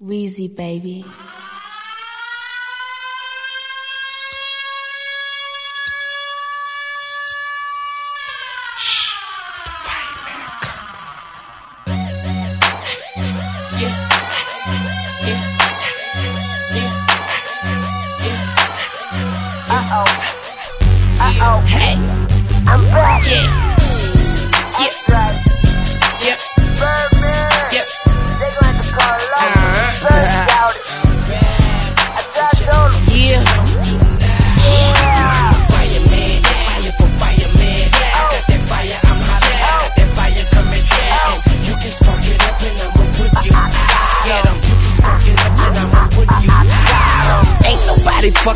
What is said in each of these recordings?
Weezy baby. Uh-oh. Hey, I'm back. yeah,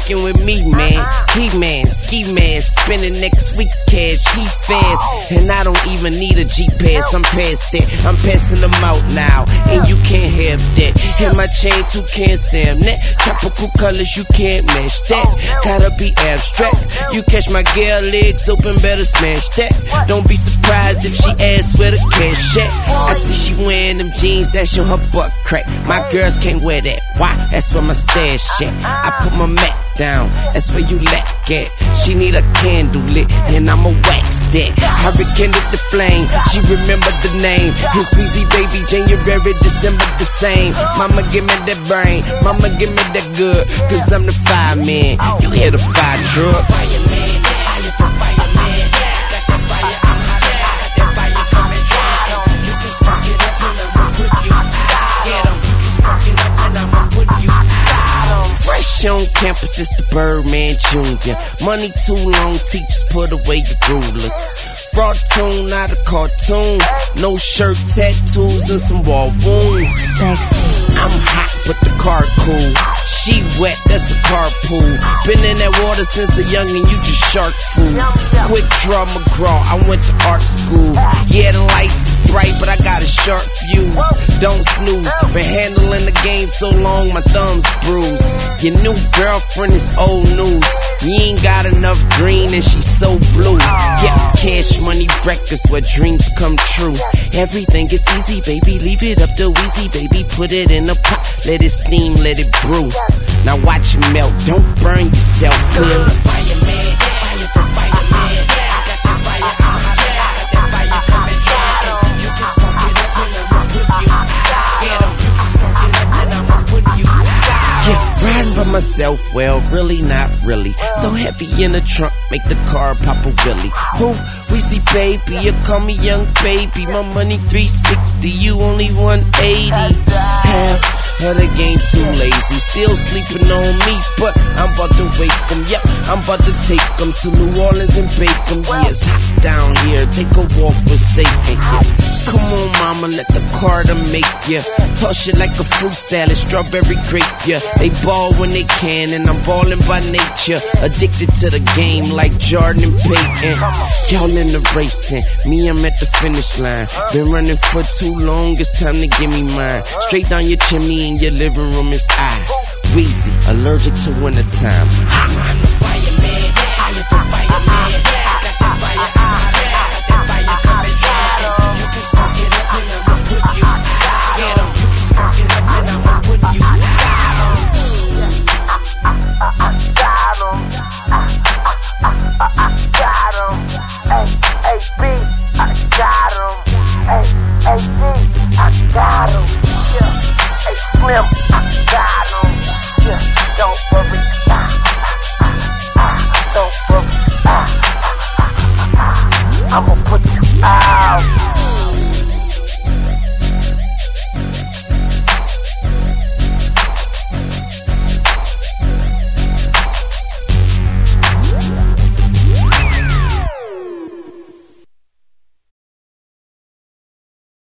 fucking with me, man. He man, ski man, spending next week's cash. He fast, and I don't even need a G pass. I'm past that. I'm passing them out now, and you can't have that. Hit my chain too can't Sam that. Tropical colors you can't match that. Gotta be abstract. You catch my girl legs open, better smash that. Don't be surprised if she asks where the cash at. I see she wearing them jeans that show her butt crack. My girls can't wear that. Why? That's where my stash at. I put my mat down. That's where you lack at. She need a candle lit, and I'ma wax that. I rekindled the flame. She remembered the name. His Weezy baby, January, December the same. Mama give me that brain. Mama give me that good. Cause I'm the fireman. You hear the fire truck. On campus, it's the Birdman Jr. Money too long, teachers put away your rulers. Fraud tune, not a cartoon. No shirt, tattoos, and some wall wounds. Sexy. I'm hot, but the car cool. She wet, that's a carpool. Been in that water since a youngin', you just shark food. Quick draw McGraw, I went to art school. Yeah, the lights is bright, but I got a sharp fuse. Don't snooze, been handling the game so long, my thumbs bruised. Your new girlfriend is old news. You ain't got enough green and she's so blue. Yeah, cash money breakfast where dreams come true. Everything is easy, baby. Leave it up to Weezy, baby. Put it in a pot, let it steam, let it brew. Now watch it melt, don't burn yourself, cuz. Yeah, riding by myself, well, really not really. So heavy in the trunk, make the car pop a willy. Who? Weezy baby, you call me young baby. My money 360, you only 180. Half of the game too lazy, still sleeping on me, but I'm about to wake 'em. Yep, I'm about to take 'em to New Orleans and bake 'em. Yeah, it's hot down here, take a walk with Satan. Yeah. Come on, mama, let the Carter make ya. Toss it like a fruit salad, strawberry grape, yeah. They ball when they can, and I'm balling by nature. Addicted to the game like Jordan and Peyton. Y'all in the racing, me, I'm at the finish line. Been running for too long, it's time to give me mine. Straight down your chimney in your living room is I. Weezy, allergic to wintertime.